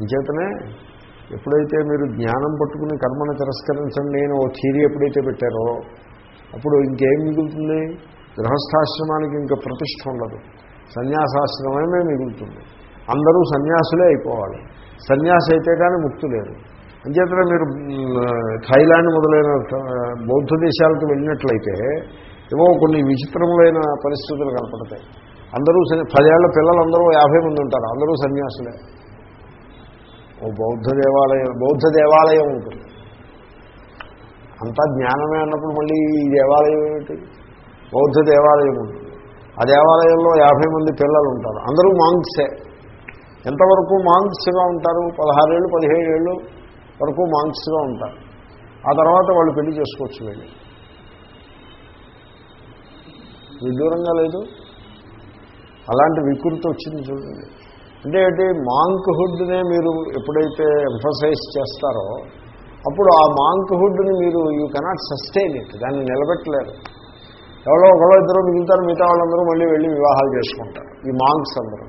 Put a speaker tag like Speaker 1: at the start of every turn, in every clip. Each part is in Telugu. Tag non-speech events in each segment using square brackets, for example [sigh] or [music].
Speaker 1: అంచేతనే ఎప్పుడైతే మీరు జ్ఞానం పట్టుకుని కర్మను తిరస్కరించండి నేను ఓ థీరీ ఎప్పుడైతే పెట్టారో అప్పుడు ఇంకేం మిగులుతుంది? గృహస్థాశ్రమానికి ఇంకా ప్రతిష్ట ఉండదు. సన్యాసాశ్రమమే మిగులుతుంది. అందరూ సన్యాసులే అయిపోవాలి. సన్యాసి అయితే కానీ ముక్తి లేదు. అంచేతనే మీరు థాయిలాండ్ మొదలైన బౌద్ధ దేశాలకు వెళ్ళినట్లయితే ఏవో కొన్ని విచిత్రములైన పరిస్థితులు కనపడతాయి. అందరూ సన్య- పదేళ్ళ పిల్లలందరూ యాభై మంది ఉంటారు. అందరూ సన్యాసులే. ఓ బౌద్ధ దేవాలయం బౌద్ధ దేవాలయం ఉంటుంది. అంతా జ్ఞానమే అన్నప్పుడు మళ్ళీ ఈ దేవాలయం ఏమిటి? బౌద్ధ దేవాలయం ఉంటుంది ఆ దేవాలయంలో యాభై మంది పిల్లలు ఉంటారు. అందరూ మాంగ్సే ఎంతవరకు మాంగ్స్గా ఉంటారు? పదహారేళ్ళు పదిహేడు ఏళ్ళు వరకు మాంగ్స్గా ఉంటారు. ఆ తర్వాత వాళ్ళు పెళ్ళి చేసుకోవచ్చు వెళ్ళి. విదూరంగా లేదు. అలాంటి వికృతి వచ్చింది చూడండి. అంటే ఏంటి? మాంక్హుడ్నే మీరు ఎప్పుడైతే ఎంఫసైజ్ చేస్తారో అప్పుడు ఆ మాంక్హుడ్ని మీరు యూ కెనాట్ సస్టైన్ ఇట్ దాన్ని నిలబెట్టలేరు. ఎవరో ఒకరో ఇద్దరు మిగులుతారు మిగతా వాళ్ళందరూ మళ్ళీ వెళ్ళి వివాహాలు చేసుకుంటారు ఈ మాంక్స్ అందరూ.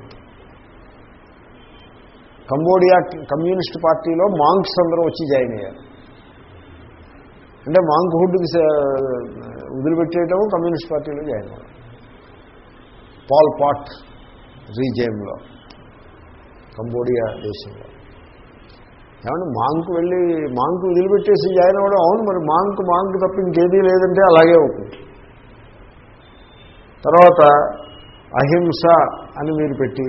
Speaker 1: కంబోడియా కమ్యూనిస్ట్ పార్టీలో మాంక్స్ అందరూ వచ్చి జాయిన్ అయ్యారు. అంటే మాంక్హుడ్కి వదిలిపెట్టేయటం కమ్యూనిస్ట్ పార్టీలో జాయిన్ అయ్యారు పాల్ పాట్ రీజేమ్లో. కంబోడియా దేశంలో. ఏమంటే మాంకు వెళ్ళి మాంకు వదిలిపెట్టేసి జాయిన్ అవ్వడం అవును మరి మాంకు మాంకు తప్ప ఇంకేదీ లేదంటే అలాగే అవుతుంది. తర్వాత అహింస అని మీరు పెట్టి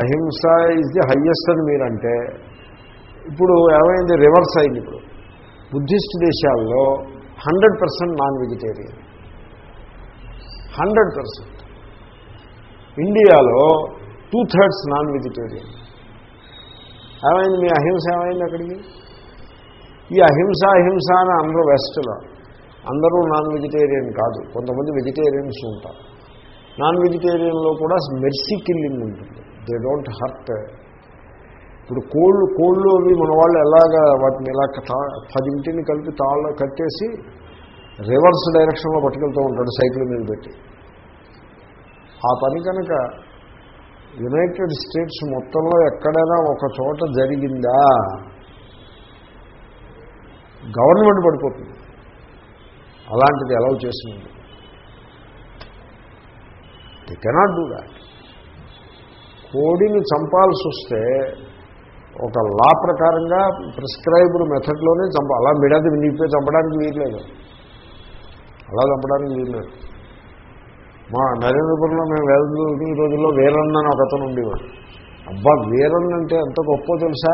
Speaker 1: అహింస ఇస్ ది హయ్యెస్ట్ అని మీరంటే ఇప్పుడు ఏమైంది? రివర్స్ అయింది ఇప్పుడు. బుద్ధిస్ట్ దేశాల్లో hundred percent non vegetarian. Hundred percent. ఇండియాలో టూ థర్డ్స్ నాన్ వెజిటేరియన్ ఏమైంది? మీ అహింస ఏమైంది అక్కడికి? ఈ అహింస అహింస అని అందరూ వెస్ట్లో. అందరూ నాన్ వెజిటేరియన్ కాదు. కొంతమంది వెజిటేరియన్స్ ఉంటారు. నాన్ వెజిటేరియన్లో కూడా మెర్సీ కిల్లింగ్ ఉంటుంది. దే డోంట్ హర్ట్ ఇప్పుడు కోళ్ళు కోళ్ళు అవి మన వాళ్ళు ఎలాగా వాటిని ఎలా తా- పదింటిని కలిపి తాళ్ళ కట్టేసి రివర్స్ డైరెక్షన్లో పట్టుకెళ్తూ ఉంటాడు సైకిల్ మీద పెట్టి. ఆ పని కనుక యునైటెడ్ స్టేట్స్ మొత్తంలో ఎక్కడైనా ఒక చోట జరిగిందా? గవర్నమెంట్ పడిపోతుంది. అలాంటిది అలౌ చేసింది ది కెనాట్ డూ దాట్ కోడిని చంపాల్సి వస్తే ఒక లా ప్రకారంగా ప్రిస్క్రైబ్డ్ మెథడ్లోనే చంప అలా మిడది వినిగిపోయి చంపడానికి వీల్లేదు. అలా చంపడానికి వీల్లేదు. మా నరేంద్రపురంలో మేము వేద ఈ రోజుల్లో వీరన్న అని ఒక అతను ఉండేవాడు. అబ్బా వీరన్న అంటే ఎంత గొప్ప తెలుసా?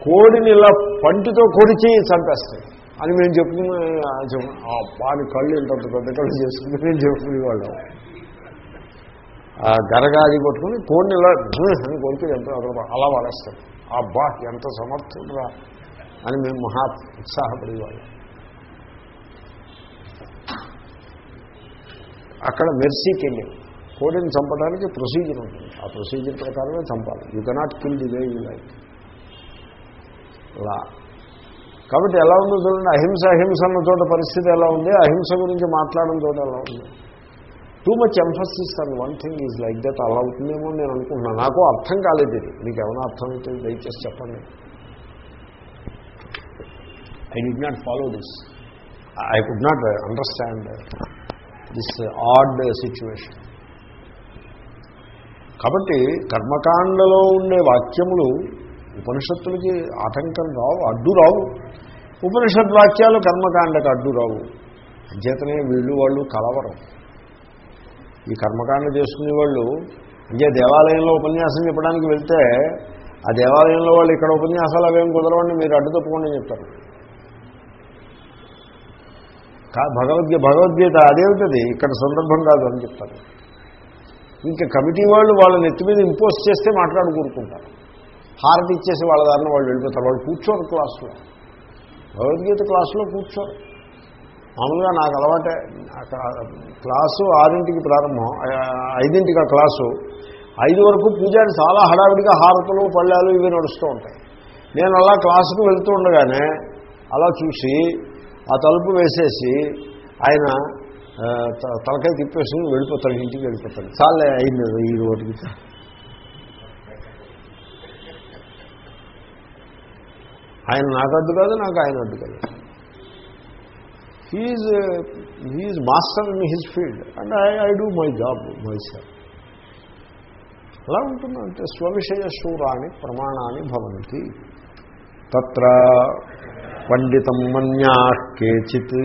Speaker 1: కోడిని ఇలా పంటితో కొడిచి చంపేస్తాయి. అని మేము చెప్పుకునే అబ్బా కళ్ళు ఇంత పెద్ద కళ్ళు చేసుకుని మేము చెప్పుకునేవాళ్ళం ఆ గరగాది కొట్టుకుని కోడిని ఇలా [laughs] అని కొడితే ఎంత అలా వాడేస్తాడు. అబ్బా ఎంత సమర్థుడురా అని మేము మహా ఉత్సాహపడేవాళ్ళం. అక్కడ మెర్సీకి వెళ్ళి కోడిని చంపడానికి ప్రొసీజర్ ఉంటుంది. ఆ ప్రొసీజర్ ప్రకారమే చంపాలి. You cannot kill the way you like లా. కాబట్టి ఎలా ఉందో చూడండి. అహింస అహింస అన్న చోట పరిస్థితి ఎలా ఉంది? అహింస గురించి మాట్లాడడం చోట ఎలా ఉంది? Too much emphasis and one thing is like that అలా అవుతుందేమో నేను అనుకుంటున్నాను. నాకు అర్థం కాలేదు ఇది. మీకు ఏమైనా అర్థమైతే దయచేసి చెప్పండి. I did not follow this I could not understand this odd situation. కాబట్టి కర్మకాండలో ఉండే వాక్యములు ఉపనిషత్తులకి ఆటంకం రావు అడ్డు రావు. ఉపనిషత్ వాక్యాలు కర్మకాండకు అడ్డు రావు. అంచేతనే వీళ్ళు వాళ్ళు కలవరం. ఈ కర్మకాండ చేసుకునే వాళ్ళు అంటే దేవాలయంలో ఉపన్యాసం చెప్పడానికి వెళ్తే ఆ దేవాలయంలో వాళ్ళు ఇక్కడ ఉపన్యాసాలు అవేం కుదరవండి మీరు అడ్డు తప్పకుండా చెప్తారు. భగవద్గీత భగవద్గీత అదేమిటది? ఇక్కడ సందర్భం కాదు అని చెప్తారు. ఇంకా కమిటీ వాళ్ళు వాళ్ళ నెత్తి మీద ఇంపోజ్ చేస్తే మాట్లాడుకుంటుంటారు. కూరుకుంటారు హారతి ఇచ్చేసి వాళ్ళ దారిని వాళ్ళు వెళ్ళిపోతారు. వాళ్ళు కూర్చోరు క్లాసులో. భగవద్గీత క్లాసులో కూర్చోరు. మామూలుగా నాకు అలవాటే. అక్కడ క్లాసు ఆరింటికి ప్రారంభం. ఐదింటికి ఆ క్లాసు. ఐదు వరకు పూజారి చాలా హడావిడిగా హారతులు పళ్ళాలు ఇవి నడుస్తూ ఉంటాయి. నేను అలా క్లాసుకు వెళ్తూ ఉండగానే అలా చూసి ఆ తలుపు వేసేసి ఆయన తలకాయ తిప్పేసుకుని వెళ్ళిపోతాడు ఇంటికి వెళ్ళిపోతాడు. చాలే అయింది ఈ రోడ్డుకి. ఆయన నాకు అడ్డు కాదు నాకు ఆయన అడ్డు కాదు. He he master in his field and I I do my job myself అలా ఉంటుంది అంటే స్వవిషయ శూరాన్ని ప్రమాణాన్ని భవంతి. తత్ర పండితం మన్యా కేచిత్.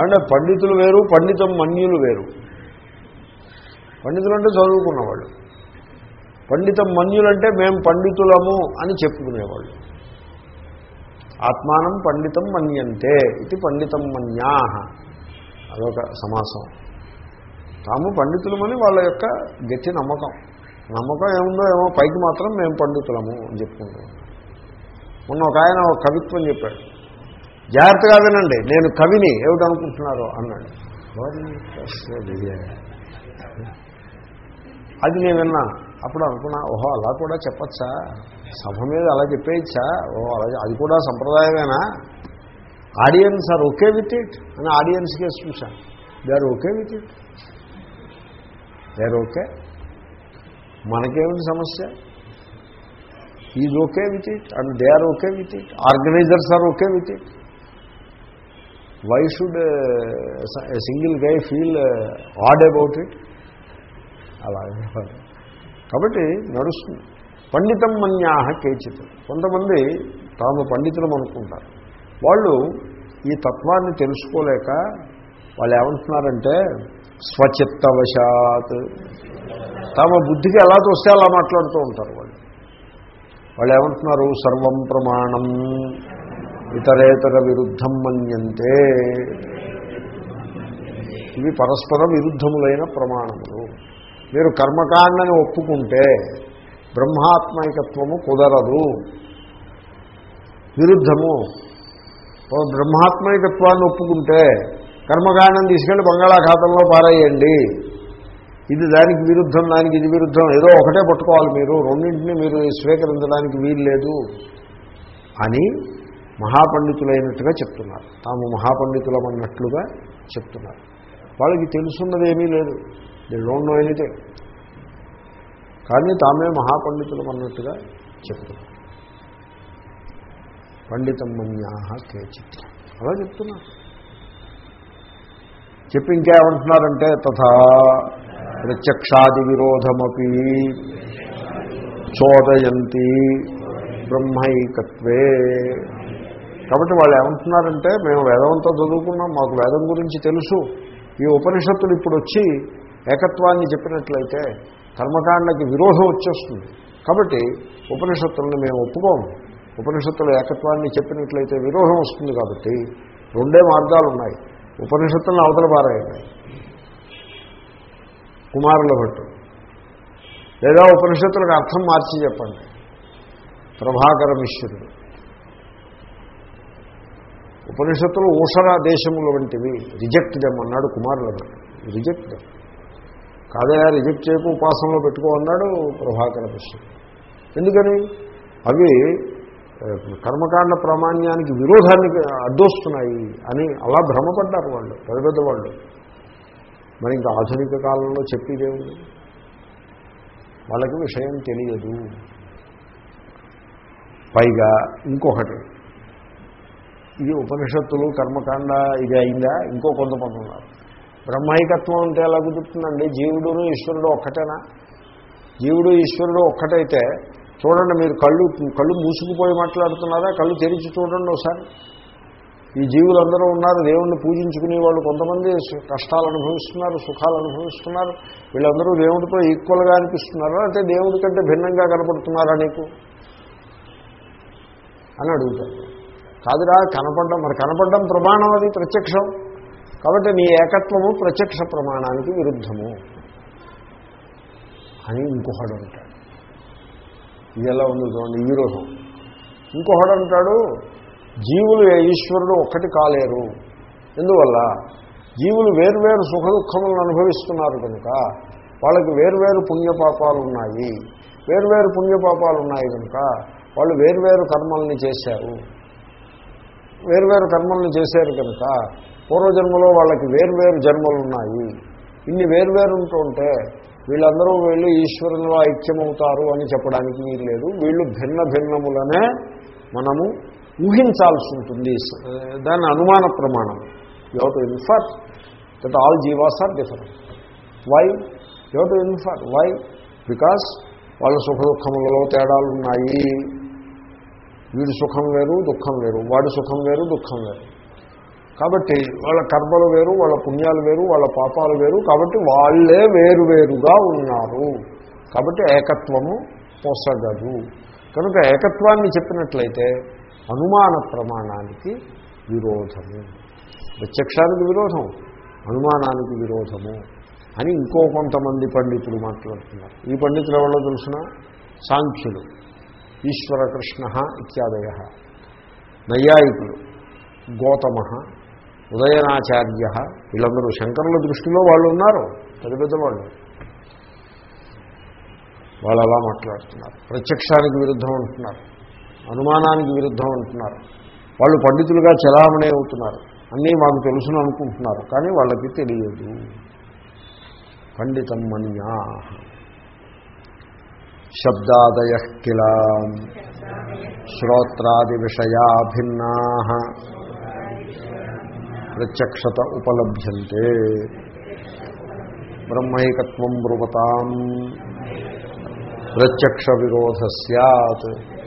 Speaker 1: అంటే పండితులు వేరు పండితం మన్యులు వేరు. పండితులు అంటే చదువుకున్నవాళ్ళు. పండితం మన్యులంటే మేము పండితులము అని చెప్పుకునేవాళ్ళు. ఆత్మానం పండితం మన్యంతే ఇది పండితం మన్యా. అదొక సమాసం. తాము పండితులమని వాళ్ళ యొక్క గట్టి నమ్మకం. నమ్మకం ఏముందో ఏమో పైకి మాత్రం మేము పండితులము అని చెప్పుకుంటాం మొన్న ఒక ఆయన ఒక కవిత్వం చెప్పాడు. జాగ్రత్తగా వినండి నేను కవిని ఏమిటనుకుంటున్నారు అన్నాడు. అది నేను విన్నా. అప్పుడు అనుకున్నా ఓహో అలా కూడా చెప్పచ్చా? సభ మీద అలా చెప్పేయచ్చా? ఓ అలా అది కూడా సంప్రదాయమేనా? Audience are okay with it అని ఆడియన్స్కే చూశాను they are okay with it they are okay మనకేమిటి సమస్య? Is okay with it and they are okay with it organisers are okay with it why should single guy feel odd about it అలాగే కాబట్టి నడుస్తుంది పండితం మన్యాహ కేచిత్. కొంతమంది తాము పండితులం అనుకుంటారు. వాళ్ళు ఈ తత్వాన్ని తెలుసుకోలేక వాళ్ళు ఏమంటున్నారంటే స్వచిత్తవశాత్. తమ బుద్ధికి ఎలా చూస్తే అలా మాట్లాడుతూ ఉంటారు. వాళ్ళు ఏమంటున్నారు సర్వం ప్రమాణం ఇతరేతర విరుద్ధం మన్యంతే. ఇవి పరస్పర విరుద్ధములైన ప్రమాణములు. మీరు కర్మకాండని ఒప్పుకుంటే బ్రహ్మాత్మైకత్వము కుదరదు. విరుద్ధము. బ్రహ్మాత్మైకత్వాన్ని ఒప్పుకుంటే కర్మకాండం తీసుకెళ్ళి బంగాళాఖాతంలో పారేయండి. ఇది దానికి విరుద్ధం దానికి ఇది విరుద్ధం. ఏదో ఒకటే పట్టుకోవాలి మీరు. రెండింటిని మీరు స్వీకరించడానికి వీలు లేదు అని మహాపండితులైనట్టుగా చెప్తున్నారు. తాము మహాపండితులం అన్నట్లుగా చెప్తున్నారు. వాళ్ళకి తెలుసున్నది ఏమీ లేదు. దే డోంట్ నో ఎనీథింగ్ కానీ తామే మహాపండితులం అన్నట్టుగా చెప్తున్నారు. పండితం మన్యాహ కేచిత్. అలా చెప్తున్నారు. చెప్పి ఇంకేమంటున్నారంటే తథా ప్రత్యక్షాది విరోధమపి చోదయంతి బ్రహ్మైకత్వే. కాబట్టి వాళ్ళు ఏమంటున్నారంటే మేము వేదమంతా చదువుకున్నాం మాకు వేదం గురించి తెలుసు. ఈ ఉపనిషత్తులు ఇప్పుడు వచ్చి ఏకత్వాన్ని చెప్పినట్లయితే కర్మకాండకి విరోధం వచ్చేస్తుంది. కాబట్టి ఉపనిషత్తులను మేము ఒప్పుకోము. ఉపనిషత్తుల ఏకత్వాన్ని చెప్పినట్లయితే విరోధం వస్తుంది కాబట్టి రెండే మార్గాలు ఉన్నాయి ఉపనిషత్తులను అవతల పారాయండి. కుమారుల భట్టు లేదా ఉపనిషత్తులకు అర్థం మార్చి చెప్పండి. ప్రభాకర మిశ్రుడు. ఉపనిషత్తులు ఊషర దేశముల వంటివి. రిజెక్ట్ దెమ్ అన్నాడు కుమారుల భట్టు రిజెక్ట్ దెమ్. కాదయా రిజెక్ట్ చేయకు ఉపాసనలో పెట్టుకో అన్నాడు ప్రభాకర మిశ్రుడు. ఎందుకని? అవి కర్మకాండ ప్రామాణ్యానికి విరోధానికి అడ్డొస్తున్నాయి అని అలా భ్రమపడ్డారు వాళ్ళు పెద్ద పెద్ద వాళ్ళు. మరి ఇంకా ఆధునిక కాలంలో చెప్పేదేముంది వాళ్ళకి విషయం తెలియదు. పైగా ఇంకొకటి ఇది ఉపనిషత్తులు కర్మకాండ ఇది అయిందా? ఇంకో కొంతమంది ఉన్నారు బ్రహ్మైకత్వం అంటే ఎలా కుదురుతుందండి? జీవుడును ఈశ్వరుడు ఒక్కటేనా? జీవుడు ఈశ్వరుడు ఒక్కటైతే చూడండి మీరు కళ్ళు కళ్ళు మూసుకుపోయి మాట్లాడుతున్నారా? కళ్ళు తెరిచి చూడండి ఒకసారి. ఈ జీవులందరూ ఉన్నారు దేవుణ్ణి పూజించుకునే వాళ్ళు కొంతమంది కష్టాలు అనుభవిస్తున్నారు సుఖాలు అనుభవిస్తున్నారు. వీళ్ళందరూ దేవుడితో ఈక్వల్గా అనిపిస్తున్నారా. అంటే దేవుడి కంటే భిన్నంగా కనపడుతున్నారా నీకు? అని అడుగుతారు. కాదురా కనపడడం మరి కనపడడం ప్రమాణం అది ప్రత్యక్షం. కాబట్టి నీ ఏకత్వము ప్రత్యక్ష ప్రమాణానికి విరుద్ధము అని ఇంకొకడు అంటాడు. ఇది ఎలా ఉంది చూడండి ఈ విరోధం. ఇంకొకడు అంటాడు జీవులు ఈశ్వరుడు ఒక్కటి కాలేరు. ఎందువల్ల? జీవులు వేర్వేరు సుఖ దుఃఖములను అనుభవిస్తున్నారు కనుక వాళ్ళకి వేర్వేరు పుణ్యపాపాలు ఉన్నాయి వేర్వేరు పుణ్యపాపాలు ఉన్నాయి కనుక వాళ్ళు వేర్వేరు కర్మల్ని చేశారు. వేర్వేరు కర్మల్ని చేశారు కనుక పూర్వజన్మలో వాళ్ళకి వేర్వేరు జన్మలు ఉన్నాయి ఇన్ని వేర్వేరు ఉంటుంటే వీళ్ళందరూ వీళ్ళు ఈశ్వరునిలో ఐక్యమవుతారు అని చెప్పడానికి వీలు లేదు వీళ్ళు భిన్న భిన్నములనే మనము ఊహించాల్సి ఉంటుంది. దాని అనుమాన ప్రమాణం. You have to infer that all jivas are different why you have to infer why because వాళ్ళ సుఖ దుఃఖములలో తేడాలు ఉన్నాయి. వీడి సుఖం వేరు దుఃఖం వేరు. వాడి సుఖం వేరు దుఃఖం వేరు. కాబట్టి వాళ్ళ కర్మలు వేరు వాళ్ళ పుణ్యాలు వేరు వాళ్ళ పాపాలు వేరు. కాబట్టి వాళ్ళే వేరు వేరుగా ఉన్నారు. కాబట్టి ఏకత్వము పొసగదు. కనుక ఏకత్వాన్ని చెప్పినట్లయితే అనుమాన ప్రమాణానికి విరోధము. ప్రత్యక్షానికి విరోధం అనుమానానికి విరోధము అని ఇంకో కొంతమంది పండితులు మాట్లాడుతున్నారు. ఈ పండితులు ఎవరో తెలుసిన? సాంఖ్యులు. ఈశ్వర కృష్ణ ఇత్యాదయ. నైయాయికులు. గౌతమ. ఉదయనాచార్య. వీళ్ళందరూ శంకరుల దృష్టిలో వాళ్ళు ఉన్నారు. పెద్ద పెద్ద వాళ్ళు. వాళ్ళు అలా మాట్లాడుతున్నారు. ప్రత్యక్షానికి విరుద్ధం అంటున్నారు. అనుమానానికి విరుద్ధం అంటున్నారు. వాళ్ళు పండితులుగా చలామణి అవుతున్నారు. అన్నీ మాకు తెలుసును అనుకుంటున్నారు. కానీ వాళ్ళకి తెలియదు. పండితం మన్యా. శబ్దాదయ కిల. శ్రోత్రాది విషయా భిన్నా. ప్రత్యక్షత ఉపలభ్యంతే. బ్రహ్మైకత్వం బ్రువతాం. ప్రత్యక్ష విరోధ సత్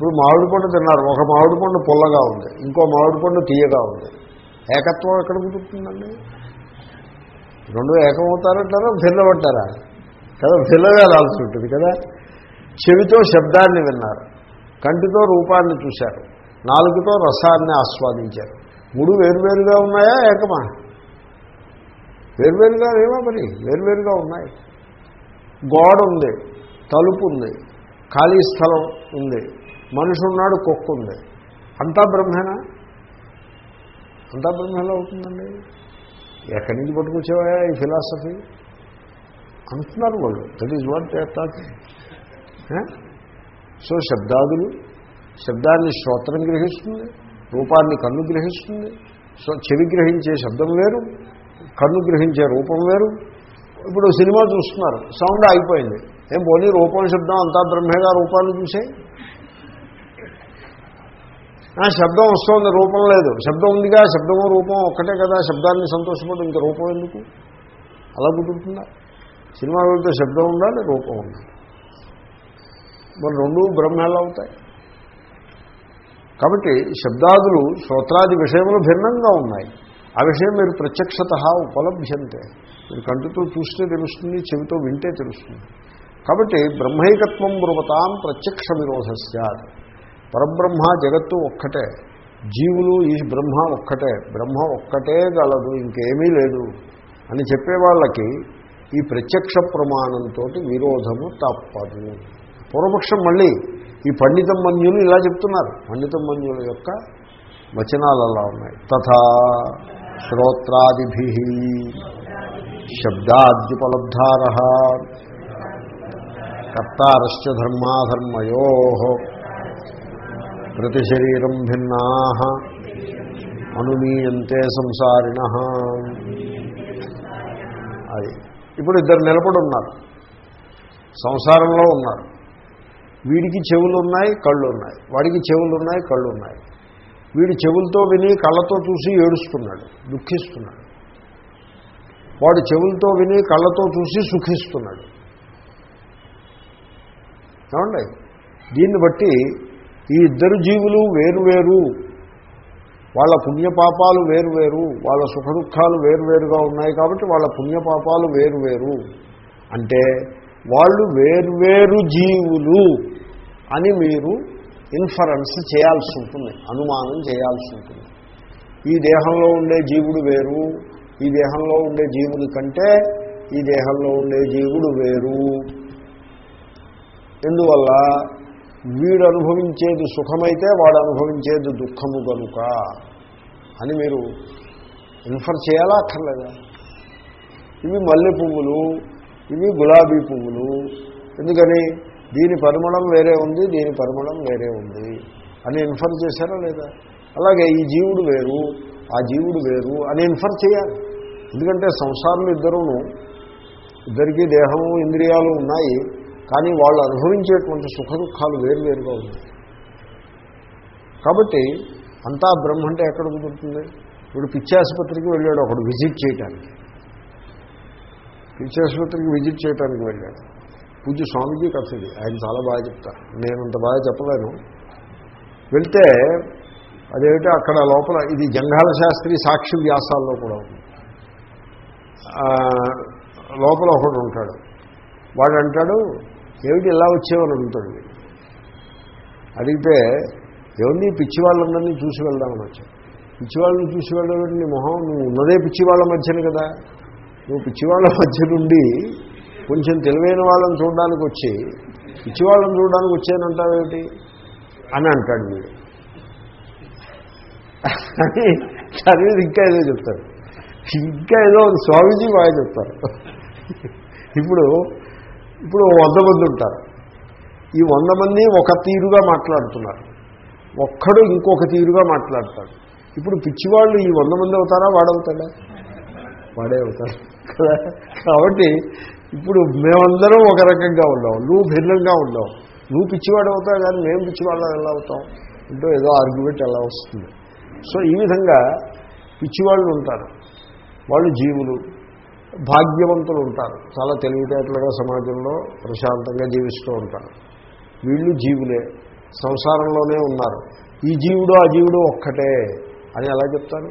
Speaker 1: ఇప్పుడు మామిడి పండు తిన్నారు. ఒక మామిడి పండు పుల్లగా ఉంది. ఇంకో మామిడి పండు తీయగా ఉంది. ఏకత్వం ఎక్కడ కుదురుతుందండి? రెండు ఏకమవుతారంటారా? భిన్నపడ్డారా కదా భిన్నగా రాల్సి ఉంటుంది కదా. చెవితో శబ్దాన్ని విన్నారు. కంటితో రూపాన్ని చూశారు. నాలుగుతో రసాన్ని ఆస్వాదించారు. మూడు వేరువేరుగా ఉన్నాయా? ఏకమా? వేరువేరుగా ఏమో మరి? వేరువేరుగా ఉన్నాయి. గోడ ఉంది. తలుపు ఉంది. ఖాళీ స్థలం ఉంది. మనిషి ఉన్నాడు కుక్క ఉంది అంతా బ్రహ్మేనా? అంతా బ్రహ్మేలా అవుతుందండి? ఎక్కడి నుంచి పట్టుకొచ్చేవా ఈ ఫిలాసఫీ అంటున్నారు వాళ్ళు. That is what talking so శబ్దాదులు శబ్దాన్ని శ్రోత్రం గ్రహిస్తుంది రూపాన్ని కన్ను గ్రహిస్తుంది. సో చెవి గ్రహించే శబ్దం వేరు కన్ను గ్రహించే రూపం వేరు. ఇప్పుడు సినిమా చూస్తున్నారు సౌండ్ ఆగిపోయింది. ఏం పోనీ రూపం శబ్దం అంతా బ్రహ్మేగా రూపాన్ని చూసే శబ్దం వస్తుంది రూపం లేదు. శబ్దం ఉందిగా శబ్దము రూపం ఒక్కటే కదా శబ్దాన్ని సంతోషపడు ఇంకా రూపం ఎందుకు? అలా కుదురుతుందా? సినిమా వెళ్తే శబ్దం ఉండాలి రూపం ఉండాలి. మరి రెండు బ్రహ్మ అవుతాయి. కాబట్టి శబ్దాదులు శ్రోత్రాది విషయంలో భిన్నంగా ఉన్నాయి. ఆ విషయం మీరు ప్రత్యక్షత ఉపలభ్యంతే. మీరు కంటితో చూస్తే తెలుస్తుంది చెవితో వింటే తెలుస్తుంది. కాబట్టి బ్రహ్మైకత్వం బ్రువతాం ప్రత్యక్ష విరోధ పరబ్రహ్మ జగత్తు ఒక్కటే. జీవులు ఈ బ్రహ్మ ఒక్కటే. బ్రహ్మ ఒక్కటే గలదు ఇంకేమీ లేదు అని చెప్పే వాళ్ళకి ఈ ప్రత్యక్ష ప్రమాణంతో విరోధము తప్పదు. పూర్వపక్షం మళ్ళీ ఈ పండితం మన్యులు ఇలా చెప్తున్నారు. పండితం మన్యుల యొక్క వచనాలు అలా ఉన్నాయి. తథా శ్రోత్రాదిభి శబ్దాద్యుపలబ్ధార కర్తారశ్చ ధర్మాధర్మయో ప్రతి శరీరం భిన్నా అనుమీయంతే సంసారిణ. అది. ఇప్పుడు ఇద్దరు నిలబడి ఉన్నారు సంసారంలో ఉన్నారు. వీడికి చెవులు ఉన్నాయి కళ్ళు ఉన్నాయి వాడికి చెవులు ఉన్నాయి కళ్ళు ఉన్నాయి వీడి చెవులతో విని కళ్ళతో చూసి ఏడుస్తున్నాడు దుఃఖిస్తున్నాడు. వాడు చెవులతో విని కళ్ళతో చూసి సుఖిస్తున్నాడు. ఏమండి? దీన్ని బట్టి ఈ ఇద్దరు జీవులు వేరువేరు వాళ్ళ పుణ్యపాపాలు వేరువేరు వాళ్ళ సుఖ దుఃఖాలు వేరువేరుగా ఉన్నాయి కాబట్టి వాళ్ళ పుణ్యపాపాలు వేరువేరు అంటే వాళ్ళు వేర్వేరు జీవులు అని మీరు ఇన్ఫరెన్స్ చేయాల్సి ఉంటుంది అనుమానం చేయాల్సి ఉంటుంది. ఈ దేహంలో ఉండే జీవుడు వేరు ఈ దేహంలో ఉండే జీవుడి కంటే ఈ దేహంలో ఉండే జీవుడు వేరు. ఎందువల్ల? వీడు అనుభవించేది సుఖమైతే వాడు అనుభవించేది దుఃఖము కనుక అని మీరు ఇన్ఫర్ చేయాలా అక్కర్లేదా? ఇవి మల్లె పువ్వులు ఇవి గులాబీ పువ్వులు. ఎందుకని? దీని పరిమళం వేరే ఉంది దీని పరిమళం వేరే ఉంది అని ఇన్ఫర్ చేశారా లేదా? అలాగే ఈ జీవుడు వేరు ఆ జీవుడు వేరు అని ఇన్ఫర్ చేయాలి. ఎందుకంటే సంసారంలో ఇద్దరును ఇద్దరికీ దేహము ఇంద్రియాలు ఉన్నాయి. కానీ వాళ్ళు అనుభవించేటువంటి సుఖ దుఃఖాలు వేరువేరుగా ఉన్నాయి. కాబట్టి అంతా బ్రహ్మ అంటే ఎక్కడ కుదురుతుంది? ఇప్పుడు పిచ్చి ఆసుపత్రికి వెళ్ళాడు ఒకడు విజిట్ చేయడానికి పిచ్చి ఆసుపత్రికి విజిట్ చేయడానికి వెళ్ళాడు. పూజ స్వామీజీ కథ ఇది ఆయన చాలా బాగా చెప్తారు. నేను అంత బాగా చెప్పలేను. వెళ్తే అదేమిటి అక్కడ లోపల ఇది జంఘాల శాస్త్రి సాక్షి వ్యాసాల్లో కూడా ఉంది. లోపల ఒకడు ఉంటాడు. వాడు అంటాడు ఏమిటి ఇలా వచ్చేవని అడుగుతాడు వీడు. అడిగితే ఏముంది పిచ్చివాళ్ళందరినీ చూసి వెళ్దామని వచ్చాను పిచ్చివాళ్ళని చూసి వెళ్ళడం నీ మొహం నువ్వు ఉన్నదే పిచ్చివాళ్ళ మధ్యన కదా. నువ్వు పిచ్చివాళ్ళ మధ్య నుండి కొంచెం తెలివైన వాళ్ళని చూడడానికి వచ్చి పిచ్చివాళ్ళని చూడడానికి వచ్చానంటావేమిటి అని అంటాడు వీడు. అని ఇంకా ఏదో చెప్తారు ఇంకా ఏదో స్వామీజీ బాగా చెప్తారు. ఇప్పుడు ఇప్పుడు వంద మంది ఉంటారు. ఈ వంద మంది ఒక తీరుగా మాట్లాడుతున్నారు. ఒక్కడు ఇంకొక తీరుగా మాట్లాడతాడు. ఇప్పుడు పిచ్చివాళ్ళు ఈ వంద మంది అవుతారా? వాడవుతాడా? వాడే అవుతాడు. కదా? కాబట్టి ఇప్పుడు మేమందరం ఒక రకంగా ఉన్నాం నువ్వు భిన్నంగా ఉన్నావు నువ్వు పిచ్చివాడు అవుతావు కానీ మేము పిచ్చివాళ్ళం ఎలా అవుతాం? అంటే ఏదో ఆర్గ్యుమెంట్ ఎలా వస్తుంది? సో ఈ విధంగా పిచ్చివాళ్ళు ఉంటారు. వాళ్ళు జీవులు. భాగ్యవంతులు ఉంటారు చాలా తెలివితేటలుగా సమాజంలో ప్రశాంతంగా జీవిస్తూ ఉంటారు. వీళ్ళు జీవులే. సంసారంలోనే ఉన్నారు. ఈ జీవుడు ఆ జీవుడు ఒక్కటే అని ఎలా చెప్తారు?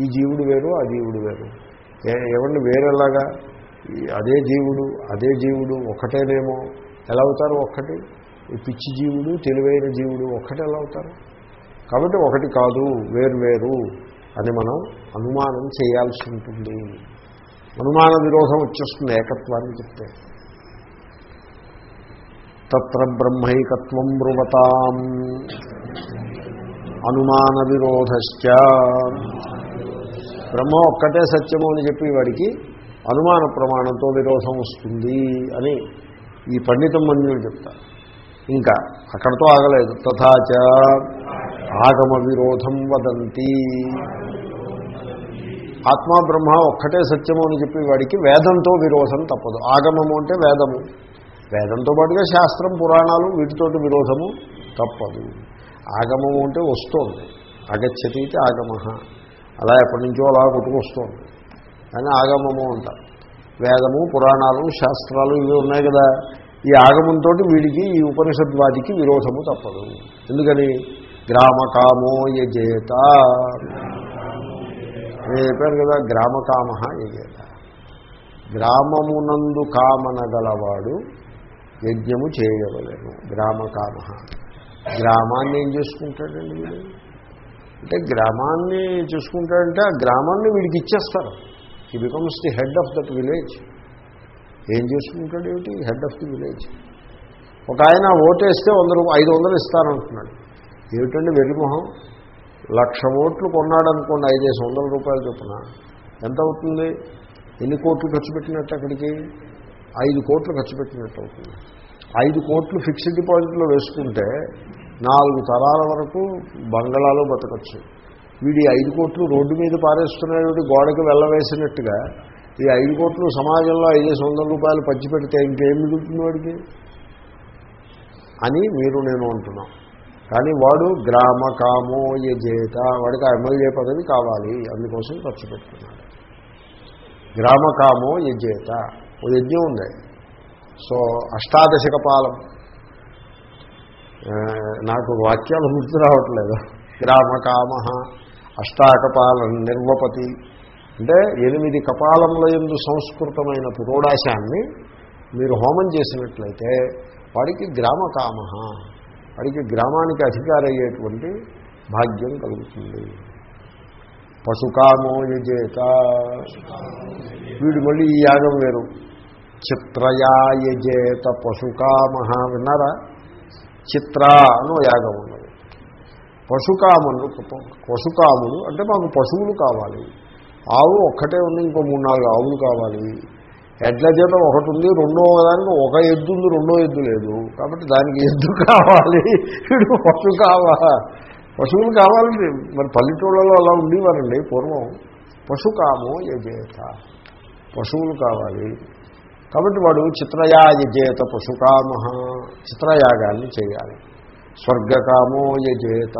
Speaker 1: ఈ జీవుడు వేరు ఆ జీవుడు వేరు. ఏ- ఏమండి వేరేలాగా? ఈ అదే జీవుడు అదే జీవుడు ఒక్కటేనేమో ఎలా అవుతారు ఒక్కటి? ఈ పిచ్చి జీవుడు తెలివైన జీవుడు ఒక్కటి ఎలా అవుతారు? కాబట్టి ఒకటి కాదు వేరు వేరు అని మనం అనుమానం చేయాల్సి ఉంటుంది. అనుమాన విరోధం వచ్చేస్తుంది ఏకత్వాన్ని చెప్తే. తత్ర బ్రహ్మైకత్వం బ్రువతాం. అనుమాన విరోధశ్చ బ్రహ్మ ఒక్కటే సత్యము అని చెప్పి వాడికి అనుమాన ప్రమాణంతో విరోధం వస్తుంది అని ఈ పండితం మన్యులు చెప్తారు. ఇంకా అక్కడితో ఆగలేదు. తథాచ ఆగమ విరోధం వదంతి. ఆత్మ బ్రహ్మ ఒక్కటే సత్యము అని చెప్పి వాడికి వేదంతో విరోధం తప్పదు. ఆగమము అంటే వేదము. వేదంతో పాటుగా శాస్త్రం పురాణాలు వీటితోటి విరోధము తప్పదు. ఆగమము అంటే వస్తోంది. ఆగచ్చతి అయితే ఆగమ అలా ఎప్పటి నుంచో అలా కొట్టుకొస్తోంది. కానీ ఆగమము అంటారు వేదము పురాణాలు శాస్త్రాలు ఇవి ఉన్నాయి కదా. ఈ ఆగమంతో వీడికి ఈ ఉపనిషద్వాదికి విరోధము తప్పదు. ఎందుకని? గ్రామకామో యజేత నేను చెప్పాను కదా గ్రామకామ యజేత గ్రామమునందు కామన గలవాడు యజ్ఞము చేయవలేను గ్రామకామ గ్రామాన్ని ఏం చేసుకుంటాడండి వీడు? అంటే గ్రామాన్ని చూసుకుంటాడంటే ఆ గ్రామాన్ని వీడికి ఇచ్చేస్తారు. He becomes the head of that village ఏం చేసుకుంటాడు ఏమిటి? హెడ్ ఆఫ్ ది విలేజ్ ఒక ఆయన ఓటేస్తే వంద రూపాయలు ఐదు వందలు ఇస్తానంటున్నాడు. ఏమిటండి వెర్రిమొహం లక్ష ఓట్లు కొన్నాడు అనుకోండి ఐదేసి వందల రూపాయలు చొప్పున. ఎంత అవుతుంది? ఎన్ని కోట్లు ఖర్చు పెట్టినట్టు అక్కడికి? ఐదు కోట్లు ఖర్చు పెట్టినట్టు అవుతుంది. ఐదు కోట్లు ఫిక్స్డ్ డిపాజిట్లో వేసుకుంటే నాలుగు తరాల వరకు బంగళాలో బతకచ్చు. వీడి ఐదు కోట్లు రోడ్డు మీద పారేస్తున్నాడు గోడకి వెళ్ళవేసినట్టుగా ఈ ఐదు కోట్లు సమాజంలో ఐదేసి వందల రూపాయలు పంచి పెడితే ఇంకేం మిగులుతుంది వాడికి? అని మీరు నేను అంటున్నాం. కానీ వాడు గ్రామ కామో యజేత వాడికి ఆ ఎమ్మెల్యే పదవి కావాలి అందుకోసం ఖర్చు పెట్టుకున్నాడు. గ్రామ కామో యజేత ఓ యజ్ఞం ఉంది. సో అష్టాదశక పాలం. నాకు వాక్యాలు గుర్తు రావట్లేదు. గ్రామకామ అష్టాకపాలం నిర్వపతి. అంటే ఎనిమిది కపాలముల ఎందు సంస్కృతమైన పురోడాశాన్ని మీరు హోమం చేసినట్లయితే వాడికి గ్రామ కామ వాడికి గ్రామానికి అధికారయ్యేటువంటి భాగ్యం కలుగుతుంది. పశుకామో యజేత. వీడు మళ్ళీ ఈ యాగం వేరు. చిత్రయా యజేత పశుకామ విన్నారా? చిత్ర అనో యాగం ఉన్నది. పశుకాములు పశుకాములు అంటే మాకు పశువులు కావాలి. ఆవు ఒక్కటే ఉంది ఇంకో మూడు నాలుగు ఆవులు కావాలి. ఎడ్ల జీతం ఒకటి ఉంది రెండో దానికి ఒక ఎద్దు ఉంది రెండో ఎద్దు లేదు. కాబట్టి దానికి ఎద్దు కావాలి వీడు పశు కావా పశువులు కావాలండి. మరి పల్లెటూళ్ళలో అలా ఉండేవారండి పూర్వం. పశుకామో యజేత. పశువులు కావాలి. కాబట్టి వాడు చిత్రయా యజేత పశుకామ చిత్రయాగాన్ని చేయాలి. స్వర్గకామో యజేత.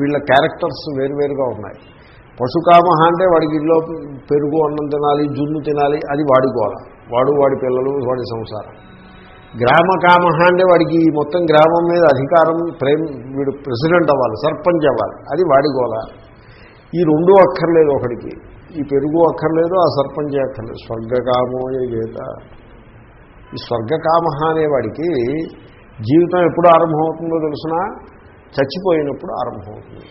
Speaker 1: వీళ్ళ క్యారెక్టర్స్ వేరువేరుగా ఉన్నాయి. పశుకామ అంటే వాడికి ఇంట్లో పెరుగు అన్నం తినాలి జున్ను తినాలి అది వాడి గోళ వాడు వాడి పిల్లలు వాడి సంసారం. గ్రామకామ అంటే వాడికి ఈ మొత్తం గ్రామం మీద అధికారం ప్రేమ వీడు ప్రెసిడెంట్ అవ్వాలి సర్పంచ్ అవ్వాలి అది వాడి గోళ ఈ రెండూ అక్కర్లేదు ఒకడికి. ఈ పెరుగు అక్కర్లేదు ఆ సర్పంచ్ అక్కర్లేదు. స్వర్గకామో గీత. ఈ స్వర్గకామ అనేవాడికి జీవితం ఎప్పుడు ఆరంభమవుతుందో తెలిసినా? చచ్చిపోయినప్పుడు ఆరంభమవుతుంది.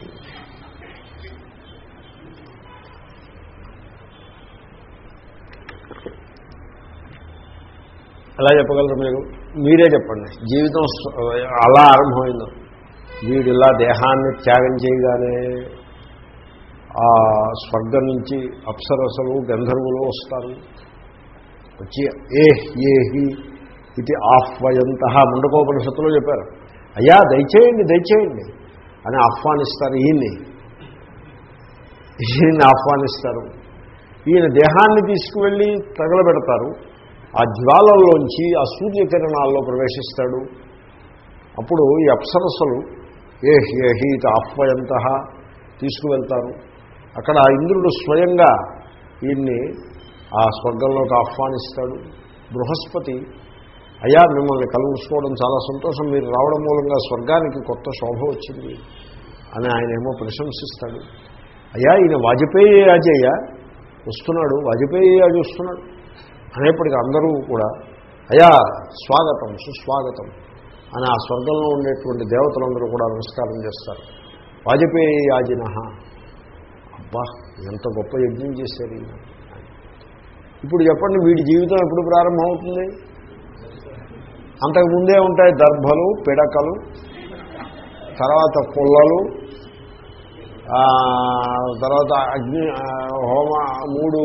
Speaker 1: ఎలా చెప్పగలరు మీరు? మీరే చెప్పండి. జీవితం అలా ఆరంభమైందో. వీడు ఇలా దేహాన్ని త్యాగం చేయగానే ఆ స్వర్గం నుంచి అప్సరసలు గంధర్వులు వస్తారు. వచ్చి ఏ ఏహి ఇది ఆహ్వయంత ముండకోపనిషత్తులో చెప్పారు. అయ్యా దయచేయండి దయచేయండి అని ఆహ్వానిస్తారు ఈయన్ని. ఈయన్ని ఆహ్వానిస్తారు. ఈయన దేహాన్ని తీసుకువెళ్ళి తగలబెడతారు. ఆ జ్వాలల్లోంచి ఆ సూర్యకిరణాల్లో ప్రవేశిస్తాడు. అప్పుడు ఈ అప్సరసలు ఏ హీత ఆహ్వయంత తీసుకువెళ్తారు. అక్కడ ఇంద్రుడు స్వయంగా ఈయన్ని ఆ స్వర్గంలోకి ఆహ్వానిస్తాడు. బృహస్పతి అయ్యా మిమ్మల్ని కలుసుకోవడం చాలా సంతోషం. మీరు రావడం మూలంగా స్వర్గానికి కొత్త శోభ వచ్చింది అని ఆయన ఏమో ప్రశంసిస్తాడు. అయ్యా ఈయన వాజపేయి యాజయ్య వస్తున్నాడు వాజపేయి యాజ వస్తున్నాడు అనేప్పటికీ అందరూ కూడా అయా స్వాగతం సుస్వాగతం అని ఆ స్వర్గంలో ఉండేటువంటి దేవతలందరూ కూడా నమస్కారం చేస్తారు. వాజపేయి యాజిన అబ్బా ఎంత గొప్ప యజ్ఞం చేశారు ఇప్పుడు చెప్పండి వీడి జీవితం ఎప్పుడు ప్రారంభమవుతుంది? అంతకుముందే ఉంటాయి దర్భలు పిడకలు తర్వాత పుల్లలు తర్వాత అగ్ని హోమ మూడు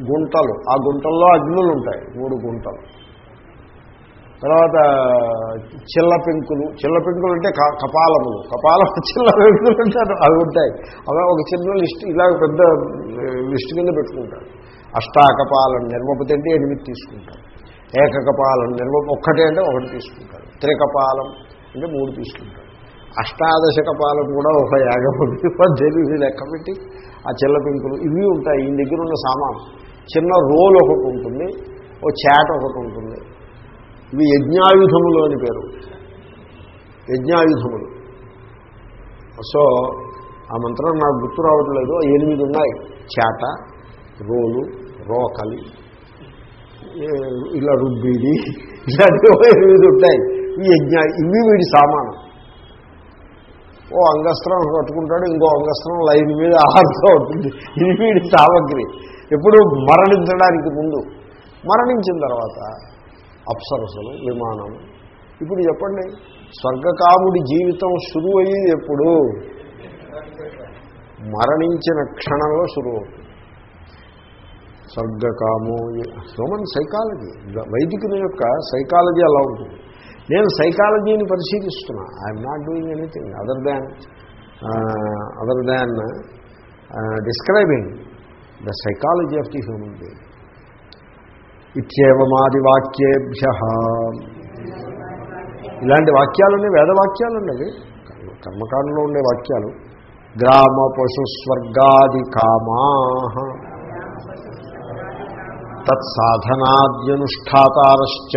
Speaker 1: గుంటలు. ఆ గుంటల్లో అగ్నులు ఉంటాయి. మూడు గుంటలు. తర్వాత చిల్ల పెంకులు. చిల్ల పెంకులు అంటే క- కపాలములు. కపాలము చిల్ల పెంకులు అంటారు అవి ఉంటాయి. అవి ఒక చిన్న లిస్ట్ ఇలా పెద్ద లిస్ట్ కింద పెట్టుకుంటారు. అష్టాకపాలం నిర్మపతి అంటే ఎనిమిది తీసుకుంటారు. ఏకకపాలం నిర్మప ఒక్కటే అంటే ఒకటి తీసుకుంటారు. త్రికపాలం అంటే మూడు తీసుకుంటారు. అష్టాదశ కపాలం కూడా ఒక యాగం ఉంది. పద్దెనిమిది లెక్క పెట్టి ఆ చిల్ల పెంకులు. ఇవి ఉంటాయి. ఈ దగ్గర ఉన్న సామాను చిన్న రోల్ ఒకటి ఉంటుంది ఓ చాట ఒకటి ఉంటుంది. ఇవి యజ్ఞాయుధములు అని పేరు. యజ్ఞాయుధములు. సో ఆ మంత్రం నాకు గుర్తు రావట్లేదు. ఎనిమిది ఉన్నాయి. చాట రోలు రోకలి ఇలా రుబ్బీడి ఇలాంటివి ఎనిమిది ఉంటాయి. ఈ యజ్ఞ ఇవి వీడి సామాను. ఓ అంగస్త్రం కట్టుకుంటాడు ఇంకో అంగస్త్రం లైన్ మీద ఆడుతూ ఉంటుంది. ఇది వీడి సామగ్రి. ఎప్పుడు మరణించడానికి ముందు. మరణించిన తర్వాత అప్సరసలు విమానం. ఇప్పుడు చెప్పండి స్వర్గకాముడి జీవితం శురు అయ్యేది ఎప్పుడు? మరణించిన క్షణంలో శురు అవుతుంది. స్వర్గకాము హ్యూమన్ సైకాలజీ. వైదికుని యొక్క సైకాలజీ అలా ఉంటుంది. నేను సైకాలజీని పరిశీలిస్తున్నా. I'm not doing anything other than other than describing the psychology of the human being ఇత్యేవమాది వాక్యేభ్య ఇలాంటి వాక్యాలన్నీ వేదవాక్యాలండి అవి ఉండే వాక్యాలు. గ్రామ పశు స్వర్గాది కామా తత్సాధనాద్యనుష్ఠాతారశ్చ.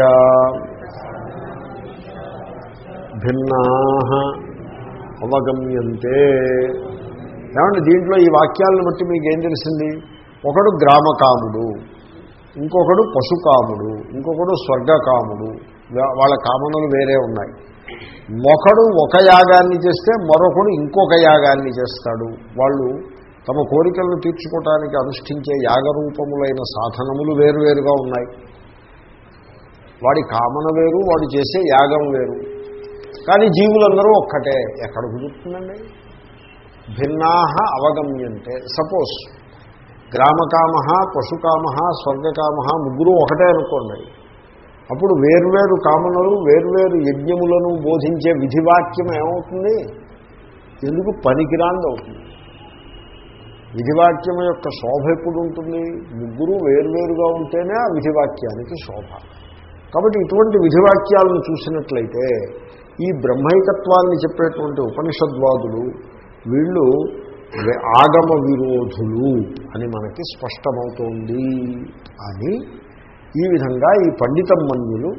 Speaker 1: భిన్నా అవగమ్యంతే. ఏమంటే దీంట్లో ఈ వాక్యాలను బట్టి మీకు ఏం తెలిసింది? ఒకడు గ్రామకాముడు ఇంకొకడు పశుకాముడు ఇంకొకడు స్వర్గకాముడు వాళ్ళ కామనలు వేరే ఉన్నాయి. ఒకడు ఒక యాగాన్ని చేస్తే మరొకడు ఇంకొక యాగాన్ని చేస్తాడు. వాళ్ళు తమ కోరికలను తీర్చుకోవటానికి అనుష్ఠించే యాగరూపములైన సాధనములు వేరువేరుగా ఉన్నాయి. వాడి కామన వేరు వాడు చేసే యాగం వేరు. కానీ జీవులందరూ ఒక్కటే. ఎక్కడ కుదురుతుందండి? భిన్నాహ అవగమ్యంటే సపోజ్ గ్రామకామ పశుకామ స్వర్గకామ ముగ్గురు ఒకటే అనుకోండి. అప్పుడు వేర్వేరు కామనలు వేర్వేరు యజ్ఞములను బోధించే విధివాక్యం ఏమవుతుంది? ఎందుకు పనికిరాంది అవుతుంది? విధివాక్యం యొక్క శోభ ఎప్పుడు ఉంటుంది? ముగ్గురు వేర్వేరుగా ఉంటేనే ఆ విధివాక్యానికి శోభ. కాబట్టి ఇటువంటి విధివాక్యాలను చూసినట్లయితే ఈ బ్రహ్మైకత్వాన్ని చెప్పేటువంటి ఉపనిషద్వాదులు వీళ్ళు ఆగమ విరోధులు అని మనకి స్పష్టమవుతోంది అని ఈ విధంగా ఈ పండితం మన్యులు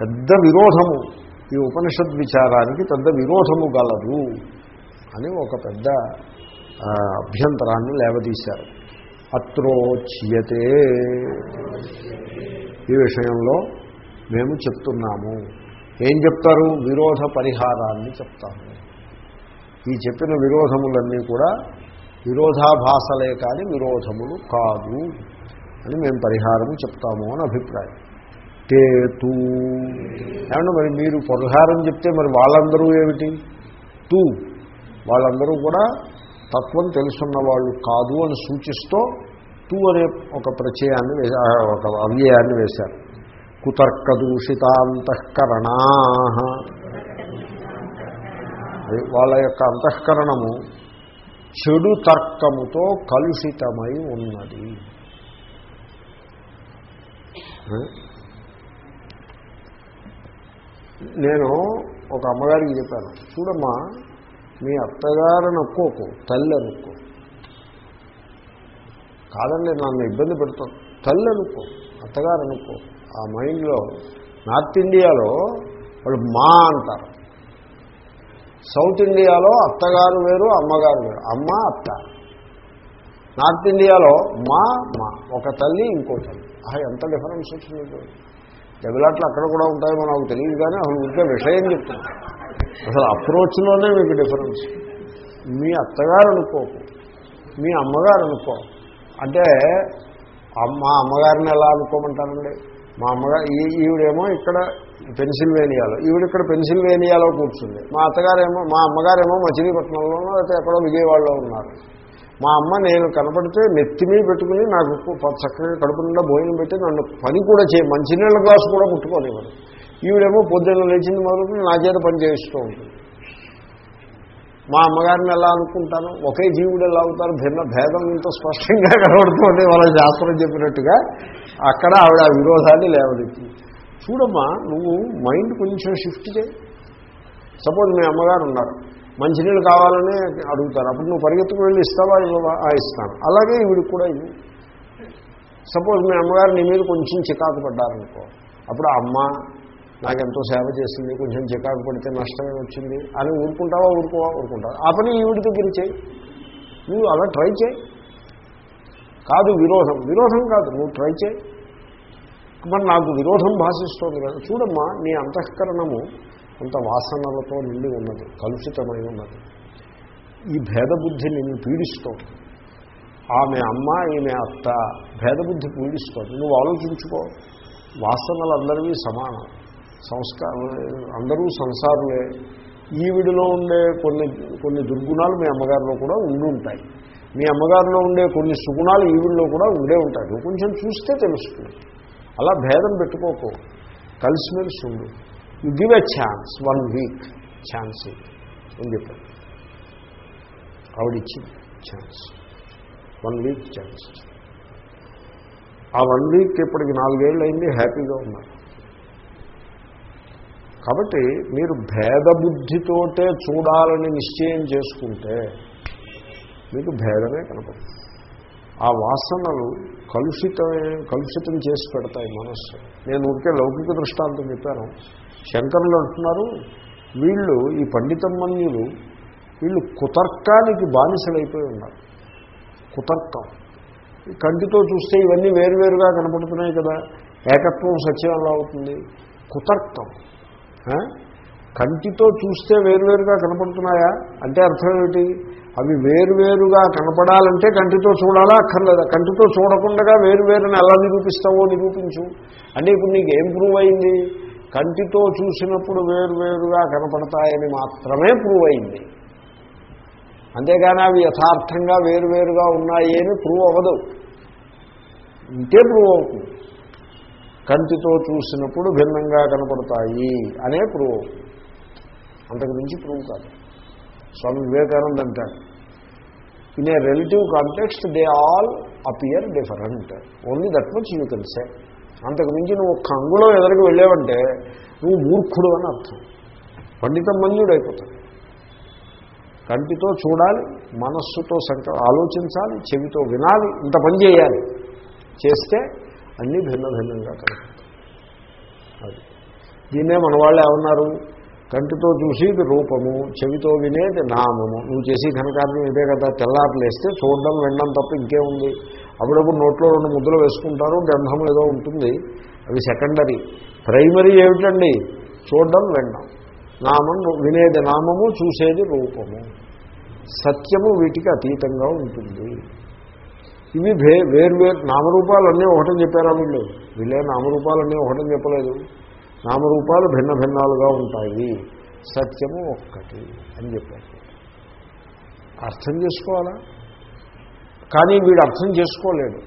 Speaker 1: పెద్ద విరోధము ఈ ఉపనిషద్ విచారానికి పెద్ద విరోధము గలదు అని ఒక పెద్ద అభ్యంతరాన్ని లేవదీశారు. అత్రోచ్యతే ఈ విషయంలో మేము చెప్తున్నాము. ఏం చెప్తారు? విరోధ పరిహారాన్ని చెప్తాము. ఈ చెప్పిన విరోధములన్నీ కూడా విరోధాభాసలే కానీ విరోధములు కాదు అని మేము పరిహారం చెప్తాము అని అభిప్రాయం. తేతూ ఏమన్నా మరి మీరు పరిహారం చెప్తే మరి వాళ్ళందరూ ఏమిటి? తూ. వాళ్ళందరూ కూడా తత్వం తెలుసున్న వాళ్ళు కాదు అని సూచిస్తూ తూ అనే ఒక ప్రచయాన్ని ఒక అవ్యయాన్ని వేశారు. కుతర్క దూషితాంతఃకరణా అది వాళ్ళ యొక్క అంతఃకరణము చెడు తర్కముతో కలుషితమై ఉన్నది. నేను ఒక అమ్మగారికి చెప్పాను చూడమ్మా మీ అత్తగారు నొక్కోకు తల్లి అనుకో కాదండి నన్ను ఇబ్బంది పెడుతుంది తల్లి అనుకో అత్తగారు అనుకో ఆ మైండ్లో నార్త్ ఇండియాలో వాళ్ళు మా అంటారు. సౌత్ ఇండియాలో అత్తగారు వేరు అమ్మగారు వేరు. అమ్మ అత్త. నార్త్ ఇండియాలో మా మా. ఒక తల్లి ఇంకో తల్లి. ఆహా, ఎంత డిఫరెన్స్ వచ్చింది చూడండి. అక్కడ కూడా ఉంటాయో నాకు తెలియదు కానీ అసలు ఇంకా విషయం చెప్తాను అసలు అప్రోచ్లోనే మీకు డిఫరెన్స్. మీ అత్తగారు అనుకోకు. మీ అమ్మగారు అనుకో. అంటే మా అమ్మగారిని ఎలా అనుకోమంటారండి? మా అమ్మగారు ఈ ఈవిడేమో ఇక్కడ పెన్సిల్వేనియాలో. ఈవిడ ఇక్కడ పెన్సిల్వేనియాలో కూర్చుంది. మా అత్తగారేమో మా అమ్మగారేమో మచిలీపట్నంలోనో లేకపోతే ఎక్కడో విజయవాడలో ఉన్నారు. మా అమ్మ నేను కనపడితే నెత్తి మీద పెట్టుకుని నాకు చక్కగా కడుపు నిండా భోజనం పెట్టి నన్ను పని కూడా చేయ మంచినీళ్ళ గ్లాసు కూడా ముట్టుకోనివ్వదు ఈవిడేమో పొద్దున్న లేచింది మొదలుకుని నా చేత పని చేయిస్తూ ఉంటుంది. మా అమ్మగారిని ఎలా అనుకుంటాను? ఒకే జీవుడు ఎలా అవుతారు? భిన్న భేదం ఇంత స్పష్టంగా కనబడుతుంది వాళ్ళ శాస్త్రం చెప్పినట్టుగా. అక్కడ ఆవిడ ఆ విరోధాన్ని లేవనెత్తి చూడమ్మా నువ్వు మైండ్ కొంచెం షిఫ్ట్ చేయి. సపోజ్ మీ అమ్మగారు ఉన్నారు. మంచినీళ్ళు కావాలని అడుగుతారు. అప్పుడు నువ్వు పరిగెత్తుకు వెళ్ళి ఇస్తావా ఇవ్వవా? ఆ, ఇస్తాను. అలాగే ఈవిడికి కూడా ఇవ్వు సపోజ్ మీ అమ్మగారు నీ మీద కొంచెం చికాకు పడ్డారనుకో అప్పుడు అమ్మ నాకెంతో సేవ చేసింది కొంచెం చికాకు పడితే నష్టమే వచ్చింది అని ఊరుకుంటావా ఊరుకోవా? ఊరుకుంటావా. ఆ పని ఈవిడి దగ్గర చేయి. నువ్వు అలా ట్రై చేయి. కాదు విరోధం. విరోధం కాదు. నువ్వు ట్రై చేయి. మరి నాకు విరోధం భాషిస్తోంది కదా. చూడమ్మా నీ అంతఃకరణము కొంత వాసనలతో నిండి ఉన్నది కలుషితమై ఉన్నది. ఈ భేదబుద్ధి నిన్ను పీడిస్తోంది. ఆమె అమ్మ ఈమె అత్త భేదబుద్ధి పీడిస్తోంది. నువ్వు ఆలోచించుకో వాసనలు అందరివి సమానం. సంస్కారం అందరూ సంసారులే. ఈవిడిలో ఉండే కొన్ని కొన్ని దుర్గుణాలు మీ అమ్మగారిలో కూడా ఉండి ఉంటాయి. మీ అమ్మగారిలో ఉండే కొన్ని సుగుణాలు ఈవిడిలో కూడా ఉండే ఉంటాయి. నువ్వు కొంచెం చూస్తే తెలుస్తుంది. అలా భేదం పెట్టుకోకు. కలిసిమెలిసి ఉండు. You give a chance one week chance అని చెప్పాను ఆవిడిచ్చింది ఛాన్స్ వన్ వీక్ ఛాన్స్ ఆ వన్ వీక్ ఇప్పటికి నాలుగేళ్ళు అయింది హ్యాపీగా ఉన్నారు. కాబట్టి మీరు భేదబుద్ధితోటే చూడాలని నిశ్చయం చేసుకుంటే మీకు భేదమే కనపడుతుంది. ఆ వాసనలు కలుషితమే కలుషితం చేసి పెడతాయి మనస్సు. నేను ఊరికే లౌకిక దృష్టాంతం చెప్పాను. శంకరులు అంటున్నారు వీళ్ళు ఈ పండితమన్యులు వీళ్ళు కుతర్కానికి బానిసలైపోయి ఉన్నారు. కుతర్కం. కంటితో చూస్తే ఇవన్నీ వేరువేరుగా కనపడుతున్నాయి కదా. ఏకత్వం సత్యం ఎలా అవుతుంది. కుతర్కం. కంటితో చూస్తే వేరువేరుగా కనపడుతున్నాయా? అంటే అర్థం ఏమిటి? అవి వేరువేరుగా కనపడాలంటే కంటితో చూడాలా అక్కర్లేదా? కంటితో చూడకుండా వేరువేరుని ఎలా నిరూపిస్తావో నిరూపించు. అంటే ఇప్పుడు నీకు ఏం ప్రూవ్ అయింది? కంటితో చూసినప్పుడు వేరువేరుగా కనపడతాయని మాత్రమే ప్రూవ్ అయింది. అంతేగాని అవి యథార్థంగా వేరువేరుగా ఉన్నాయి అని ప్రూవ్ అవ్వదు. ఇంతే ప్రూవ్ అవుతుంది కంటితో చూసినప్పుడు భిన్నంగా కనపడతాయి అనే ప్రూవ్ అవుతుంది అంతకు మించి ప్రూవ్ కాదు. స్వామి వివేకానంద అంటాడు in a relative context they all appear different only that much you can say అంతకు మించి నువ్వు ఒక్క అంగుళం ఎదరికి వెళ్ళావంటే నువ్వు మూర్ఖుడు అని అర్థం. పండిత మంజుడు అయిపోతాడు. కంటితో చూడాలి మనస్సుతో సంక ఆలోచించాలి చెవితో వినాలి ఇంత పని చేయాలి. చేస్తే అన్నీ భిన్న భిన్నంగా కలుగుతాయి అది. దీన్నే మన వాళ్ళు ఏమన్నారు? కంటితో చూసేది రూపము చెవితో వినేది నామము. నువ్వు చేసి ఘనకార్యం ఇదే కదా తెల్లారులేస్తే చూడడం వినడం తప్ప ఇంకేముంది అప్పుడప్పుడు నోట్లో రెండు ముద్దలు వేసుకుంటారు గంధం ఏదో ఉంటుంది. అవి సెకండరీ. ప్రైమరీ ఏమిటండి? చూడడం వినడం. నామం వినేది నామము చూసేది రూపము. సత్యము వీటికి అతీతంగా ఉంటుంది. ఇవి వే వేర్వేరు నామరూపాలన్నీ ఒకటని చెప్పారా వీళ్ళు? వీళ్ళే నామరూపాలన్నీ ఒకటని చెప్పలేదు. నామరూపాలు భిన్న భిన్నాలుగా ఉంటాయి. సత్యము ఒక్కటి అని చెప్పారు. అర్థం చేసుకోవాలా? కానీ వీడు అర్థం చేసుకోలేడు.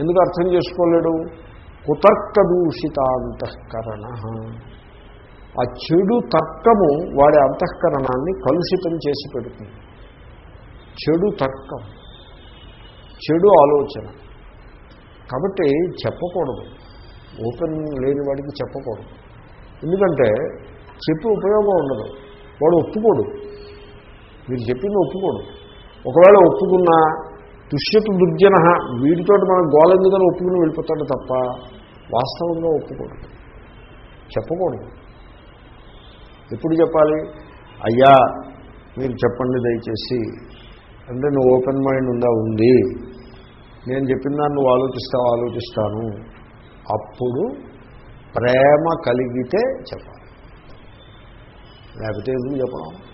Speaker 1: ఎందుకు అర్థం చేసుకోలేడు? కుతర్క దూషితాంతఃకరణ ఆ చెడు తర్కము వాడి అంతఃకరణాన్ని కలుషితం చేసి పెడుతుంది. చెడు తర్కం. చెడు ఆలోచన. కాబట్టి చెప్పకూడదు. ఓపెన్ లేని వాడికి చెప్పకూడదు. ఎందుకంటే చెప్పి ఉపయోగం ఉండదు. వాడు ఒప్పుకోడు. మీరు చెప్పింది ఒప్పుకోడు. ఒకవేళ ఒప్పుకున్నా దుష్యతు దుర్జన వీటితో మనం గోలెందుకని ఒప్పుకుని వెళ్ళిపోతాడు తప్ప వాస్తవంగా ఒప్పుకోడు. చెప్పకూడదు. ఎప్పుడు చెప్పాలి? అయ్యా మీరు చెప్పండి దయచేసి. అంటే నువ్వు ఓపెన్ మైండ్ ఉందా? ఉంది. నేను చెప్పిన దాన్ని నువ్వు ఆలోచిస్తావు? ఆలోచిస్తాను. అప్పుడు ప్రేమ కలిగితే చెప్పాలి. లేకపోతే ఎందుకు చెప్పడం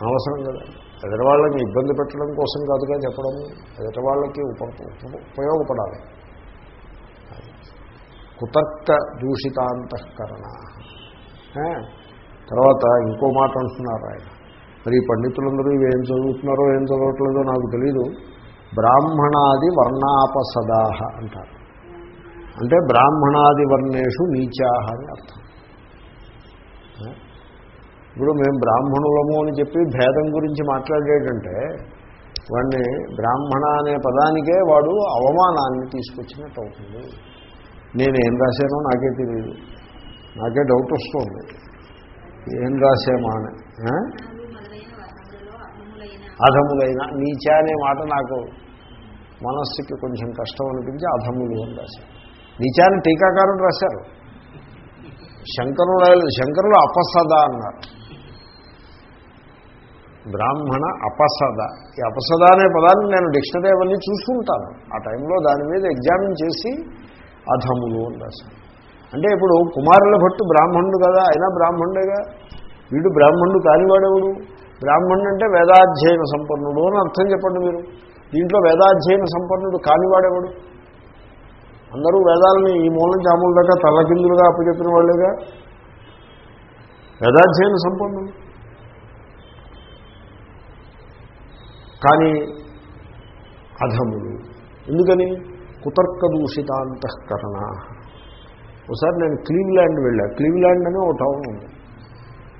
Speaker 1: అనవసరం కదా. ఎదరవాళ్ళని ఇబ్బంది పెట్టడం కోసం కాదుగా చెప్పడం. ఎదరవాళ్ళకి ఉప ఉపయోగపడాలి. కుతర్క దూషితాంతఃకరణ. తర్వాత ఇంకో మాట అంటున్నారు ఆయన. మరి పండితులందరూ ఏం చదువుతున్నారో ఏం చదవట్లేదో నాకు తెలీదు. బ్రాహ్మణాది వర్ణాపసదాహ అంటారు. అంటే బ్రాహ్మణాది వర్ణేషు నీచాహ అని అర్థం. ఇప్పుడు మేము బ్రాహ్మణులము అని చెప్పి భేదం గురించి మాట్లాడేటంటే వాడిని బ్రాహ్మణ అనే పదానికే వాడు అవమానాన్ని తీసుకొచ్చినట్టు అవుతుంది. నేను ఏం రాశానో నాకే తెలియదు నాకే డౌట్ వస్తుంది. ఏం రాసామా అని? అధములైన నీచ అనే మాట నాకు మనస్సుకి కొంచెం కష్టం అనిపించి అధములు అని రాశాను. నీచాని టీకాకారుడు రాశారు. శంకరుడు శంకరుడు అపసద అన్నారు. బ్రాహ్మణ అపసద. ఈ అపసద అనే పదాన్ని నేను డిక్షనరీ అవన్నీ చూసుకుంటాను ఆ టైంలో దాని మీద ఎగ్జామిన్ చేసి అధములు అని రాశాను. అంటే ఇప్పుడు కుమారుల భట్టు బ్రాహ్మణుడు కదా అయినా బ్రాహ్మణుడేగా? వీడు బ్రాహ్మణుడు కానివాడెవడు? బ్రాహ్మణుడు అంటే వేదాధ్యయన సంపన్నుడు అని అర్థం చెప్పండి మీరు. దీంట్లో వేదాధ్యయన సంపన్నుడు కానివాడెవడు? అందరూ వేదాలని ఈ మూలం చాముల దాకా తలకిందులుగా అప్పచెప్పిన వాళ్ళేగా? వేదాధ్యయన సంపన్నుడు కానీ అధములు. ఎందుకని? కుతర్క దూషితాంతఃకరణ ఒకసారి నేను క్లీవ్ల్యాండ్ వెళ్ళా. క్లీవ్ల్యాండ్ అనే ఒక టౌన్ ఉంది.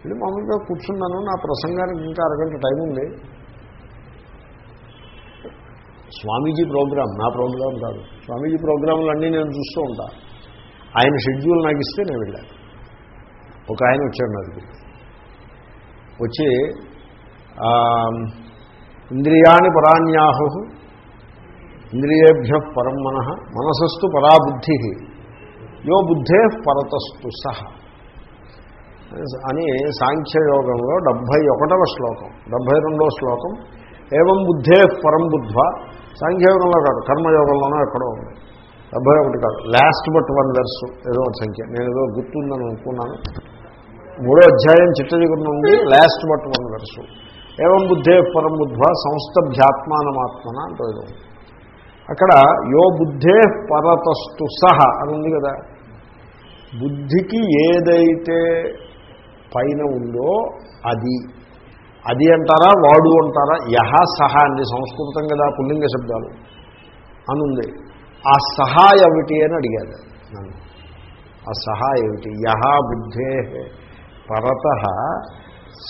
Speaker 1: వెళ్ళి మామూలుగా కూర్చున్నాను. నా ప్రసంగానికి ఇంకా అరగంట టైం ఉంది. స్వామీజీ ప్రోగ్రాం నా ప్రోగ్రాం కాదు. స్వామీజీ ప్రోగ్రాంలు అన్నీ నేను చూస్తూ ఉంటా. ఆయన షెడ్యూల్ నాకు ఇస్తే నేను వెళ్ళాను ఒక ఆయన వచ్చాడు నాకు వచ్చి ఇంద్రియాణి పరాన్యాహు ఇంద్రియేభ్య పరం మన మనసస్తు పరాబుద్ధి యో బుద్ధే పరతస్తు సహ అని సాంఖ్యయోగంలో డెబ్భై ఒకటవ శ్లోకం డెబ్భై రెండవ శ్లోకం ఏవం బుద్ధే పరం బుద్ధ సాంఖ్యయోగంలో కాదు కర్మయోగంలోనో ఎక్కడో ఉంది. డెబ్బై ఒకటి కాదు. లాస్ట్ బట్ వన్ వెర్స్ ఏదో ఒక సంఖ్య. నేను ఏదో గుర్తుందని అనుకున్నాను. మూడో అధ్యాయం చిట్టదిగురు నుండి లాస్ట్ బట్ వన్ వెర్సు ఏవం బుద్ధే పరం బుద్ధ సంస్థభ్యాత్మానమాత్మన అంటూ ఏదో అక్కడ యో బుద్ధే పరతస్తు సహ అని ఉంది కదా. బుద్ధికి ఏదైతే పైన ఉందో అది. అది అంటారా వాడు అంటారా? యహ సహ అండి సంస్కృతం కదా పుల్లింగ శబ్దాలు అని ఉంది ఆ సహా ఏమిటి అని అడిగాడు నన్ను. ఆ సహా ఏమిటి? యహ బుద్ధే పరత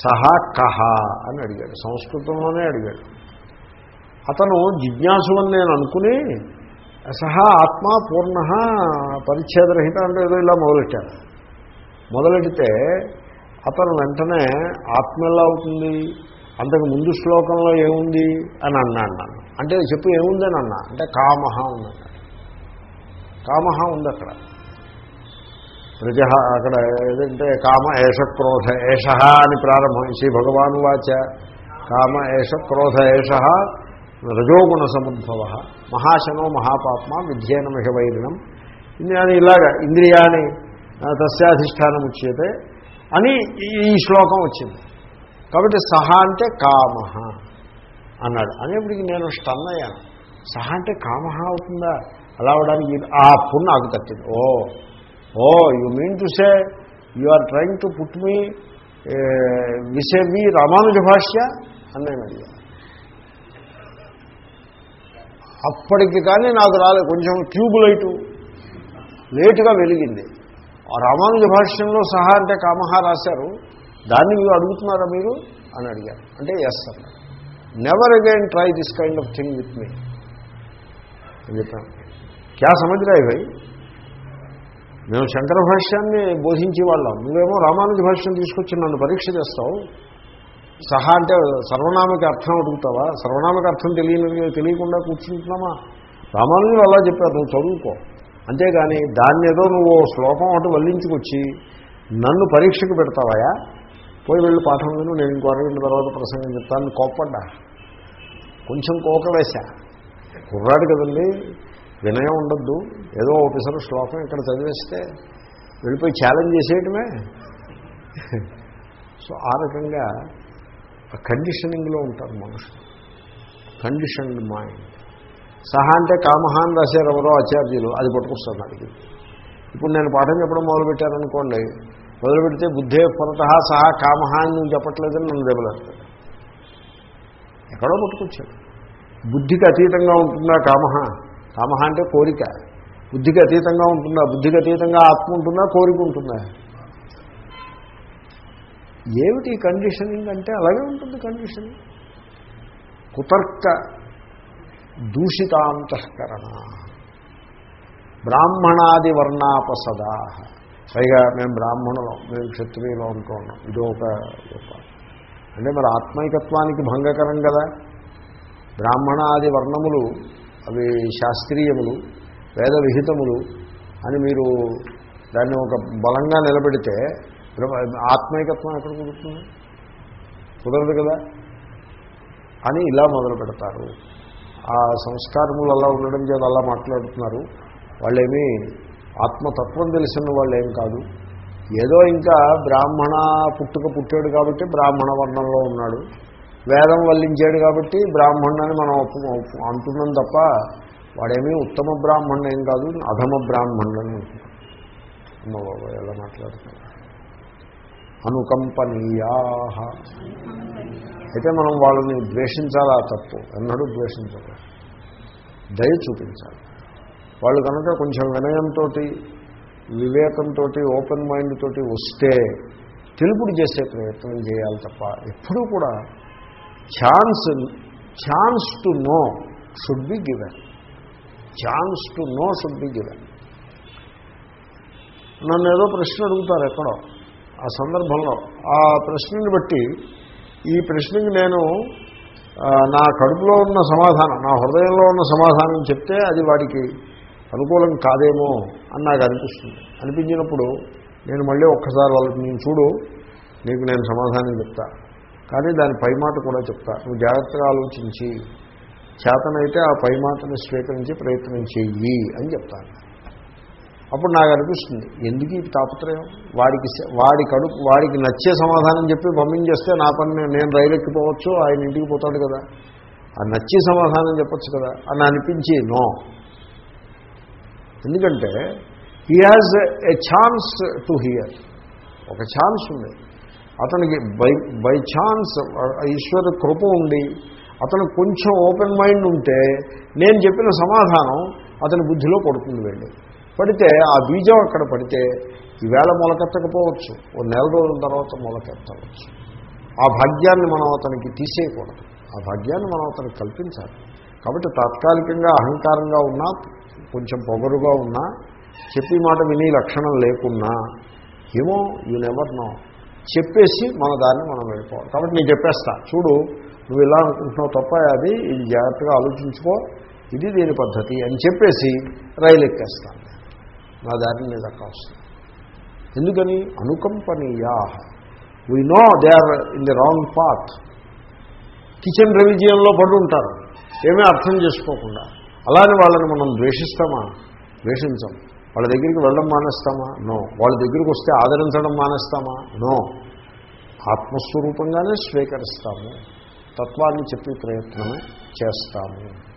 Speaker 1: సహ కహ అని అడిగాడు. సంస్కృతంలోనే అడిగాడు. అతను జిజ్ఞాసు అని నేను అనుకుని సహా ఆత్మ పూర్ణ పరిచ్ఛేదరహిత అంటే ఏదో ఇలా మొదలెట్టాను మొదలెడితే అతను వెంటనే ఆత్మ ఎలా అవుతుంది? అంతకు ముందు శ్లోకంలో ఏముంది? అని అన్నాను నన్ను అంటే చెప్పు ఏముంది అని అన్నా. అంటే కామహ ఉందన్నాడు కామహ ఉంది అక్కడ. ప్రజ అక్కడ ఏదంటే కామ ఏష క్రోధ ఏష అని ప్రారంభం. శ్రీ భగవాను వాచ. కామ ఏష క్రోధ ఏష రజోగుణ సముద్భవ. మహాశనో మహాపాత్మ విధ్యేనమిహ వైరిణం అని ఇలాగా ఇంద్రియాని తస్యాధిష్టానం ఉచ్యతే అని ఈ శ్లోకం వచ్చింది. కాబట్టి సహా అంటే కామహ అన్నాడు. అనేప్పటికీ నేను స్టన్ అయ్యాను. సహా అంటే కామహ అవుతుందా? అలా అవడానికి ఆ పుణ్య నాకు తట్టింది. Oh oh you mean to say you are trying to put me విసే me Ramanuja భాష్య అని నేను అడిగాను. అప్పటికి కానీ నాకు రాలేదు. కొంచెం ట్యూబ్ లైటు లేటుగా వెలిగింది. రామానుజ భాష్యంలో సహా అంటే కామహ రాశారు. దాన్ని మీరు అడుగుతున్నారా మీరు? అని అడిగారు. అంటే ఎస్ అన్నారు never again try this kind of thing with me అని చెప్పాను. క్యా సమజ్రాయి భయ్? మేము శంకర భాష్యాన్ని బోధించే వాళ్ళం. నువ్వేమో రామానుజ భాష్యం తీసుకొచ్చి నన్ను పరీక్ష చేస్తావు. సహా అంటే సర్వనామకి అర్థం అడుగుతావా? సర్వనామకి అర్థం తెలియని తెలియకుండా కూర్చుంటున్నామా? రామానుజులు అలా చెప్పారు. నువ్వు చదువుకో. అంతేగాని దాన్ని ఏదో నువ్వు శ్లోకం ఒకటి వల్లించుకొచ్చి నన్ను పరీక్షకు పెడతావాయా పోయి వెళ్ళి పాఠం విను నేను ఇంకో అరగంట తర్వాత ప్రసంగం చెప్తాను కోప్పడ్డా. కొంచెం కోక వేశా. కుర్రాడు కదండి వినయం ఉండొద్దు. ఏదో ఒకసారి శ్లోకం ఇక్కడ చదివేస్తే వెళ్ళిపోయి ఛాలెంజ్ చేసేయటమే. సో ఆ రకంగా కండిషనింగ్లో ఉంటారు మనుషులు. కండిషన్డ్ మైండ్ సహా అంటే కామహాన్ రాశారు ఎవరో ఆచార్యులు అది పట్టుకొస్తాను అడిగి ఇప్పుడు నేను పాఠం చెప్పడం మొదలుపెట్టాననుకోండి మొదలుపెడితే బుద్ధే పురత సహా కామహాన్ అని నువ్వు చెప్పట్లేదని నన్ను దెబ్బలేస్తాడు ఎక్కడో పట్టుకొచ్చాడు. బుద్ధికి అతీతంగా ఉంటుందా కామహ కామహ అంటే కోరిక. బుద్ధికి అతీతంగా ఉంటుందా? బుద్ధికి అతీతంగా ఆత్మ ఉంటుందా? కోరిక ఉంటుందా? ఏమిటి కండిషనింగ్ అంటే అలాగే ఉంటుంది కండిషనింగ్ కుతర్క దూషితాంతఃకరణ. బ్రాహ్మణాది వర్ణాపసదా. పైగా మేము బ్రాహ్మణులం మేము క్షత్రియులు అంటూ ఉన్నాం ఇది ఒక అంటే మరి ఆత్మైకత్వానికి భంగకరం కదా. బ్రాహ్మణాది వర్ణములు అవి శాస్త్రీయములు వేద విహితములు అని మీరు దాన్ని ఒక బలంగా నిలబెడితే ఆత్మైకత్వం ఎక్కడ కుదురుతుంది? కుదరదు కదా? అని ఇలా మొదలు పెడతారు ఆ సంస్కారములు అలా ఉండడం చేత అలా మాట్లాడుతున్నారు. వాళ్ళేమీ ఆత్మతత్వం తెలిసిన వాళ్ళు ఏం కాదు. ఏదో ఇంకా బ్రాహ్మణ పుట్టుక పుట్టాడు కాబట్టి బ్రాహ్మణ వర్ణంలో ఉన్నాడు. వేదం వల్లించాడు కాబట్టి బ్రాహ్మణుని మనం అంటున్నాం తప్ప వాడేమీ ఉత్తమ బ్రాహ్మణుడు ఏం కాదు అధమ బ్రాహ్మణుడు అని అమ్మ బాబా ఎలా మాట్లాడుతున్నారు? అనుకంపనీయా. అయితే మనం వాళ్ళని ద్వేషించాలా తప్పు? ఎన్నడూ ద్వేషించాలి దయ చూపించాలి. వాళ్ళు కనుక కొంచెం వినయంతో వివేకంతో ఓపెన్ మైండ్ తోటి వస్తే తెలుపుడు చేసే ప్రయత్నం చేయాలి తప్ప ఎప్పుడూ కూడా chance chance to know should be given. Chance to know should be given. నన్ను ఏదో ప్రశ్న అడుగుతారు ఎక్కడో. ఆ సందర్భంలో. ఆ ప్రశ్నని బట్టి ఈ ప్రశ్నకి నేను నా కడుపులో ఉన్న సమాధానం నా హృదయంలో ఉన్న సమాధానం చెప్తే అది వాడికి అనుకూలం కాదేమో అని నాకు అనిపిస్తుంది. అనిపించినప్పుడు నేను మళ్ళీ ఒక్కసారి వాళ్ళకి నేను చూడు నీకు నేను సమాధానం చెప్తా. కానీ దాని పై మాట కూడా చెప్తా. నువ్వు జాగ్రత్తగా ఆలోచించి చేతనైతే ఆ పై మాటను స్వీకరించి ప్రయత్నం చెయ్యి అని చెప్తాను. అప్పుడు నాకు అనిపిస్తుంది ఎందుకు ఈ తాపత్రయం? వాడికి వాడి కడుపు వాడికి నచ్చే సమాధానం చెప్పి పంపించేస్తే నా పని నేను రైలు ఎక్కిపోవచ్చు ఆయన ఇంటికి పోతాడు కదా. ఆ నచ్చే సమాధానం చెప్పచ్చు కదా. అని అనిపించి నో. ఎందుకంటే he has a chance to hear ఒక ఛాన్స్ ఉంది. అతనికి బై బై ఛాన్స్ ఈశ్వర కృప ఉండి అతను కొంచెం ఓపెన్ మైండ్ ఉంటే నేను చెప్పిన సమాధానం అతని బుద్ధిలో పడుతుంది వెళ్ళి. పడితే ఆ బీజం అక్కడ పడితే ఈవేళ మొలకెత్తకపోవచ్చు. ఓ నెల రోజుల తర్వాత మొలకెత్తవచ్చు. ఆ భాగ్యాన్ని మనం అతనికి తీసేయకూడదు. ఆ భాగ్యాన్ని మనం అతనికి కల్పించాలి. కాబట్టి తాత్కాలికంగా అహంకారంగా ఉన్నా కొంచెం పొగరుగా ఉన్నా చెప్పి మాట విని లక్షణం లేకున్నా ఏమో యూ నెవర్ నో చెప్పేసి మన దాన్ని మనం వెళ్ళిపోవాలి. కాబట్టి నేను చెప్పేస్తా. చూడు నువ్వు ఇలా అనుకుంటున్నావు తప్ప అది ఇది జాగ్రత్తగా ఆలోచించుకో. ఇది దీని పద్ధతి అని చెప్పేసి రైలు ఎక్కేస్తాను. నా దారిని నేను దక్కాల్సింది ఎందుకని? అనుకంపనీయా. We know they are in the wrong path kitchen రెలిజియన్లో పడి ఉంటారు ఏమీ అర్థం చేసుకోకుండా. అలానే వాళ్ళని మనం ద్వేషిస్తామా? ద్వేషించాం. వాళ్ళ దగ్గరికి వెళ్ళడం మానేస్తామా? నో వాళ్ళ దగ్గరికి వస్తే ఆదరించడం మానేస్తామా? నో ఆత్మస్వరూపంగానే స్వీకరిస్తాము. తత్వాన్ని చెప్పే ప్రయత్నమే చేస్తాము.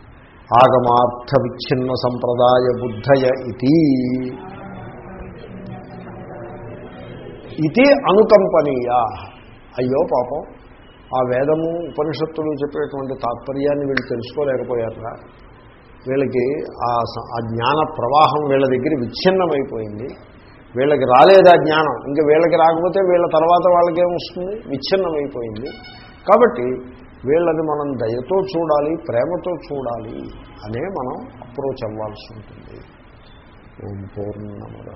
Speaker 1: ఆగమార్థ విచ్ఛిన్న సంప్రదాయ బుద్ధయ ఇది ఇది అనుకంపనీయ. అయ్యో పాపం ఆ వేదము ఉపనిషత్తులు చెప్పేటువంటి తాత్పర్యాన్ని వీళ్ళు తెలుసుకోలేకపోయారా? వీళ్ళకి ఆ స- ఆ జ్ఞాన ప్రవాహం వీళ్ళ దగ్గర విచ్ఛిన్నమైపోయింది. వీళ్ళకి రాలేదు ఆ జ్ఞానం? ఇంకా వీళ్ళకి రాకపోతే వీళ్ళ తర్వాత వాళ్ళకేమొస్తుంది విచ్ఛిన్నమైపోయింది. కాబట్టి వీళ్ళని మనం దయతో చూడాలి ప్రేమతో చూడాలి అనే మనం అప్రోచ్ అవ్వాల్సి ఉంటుంది. ఓం పూర్ణముద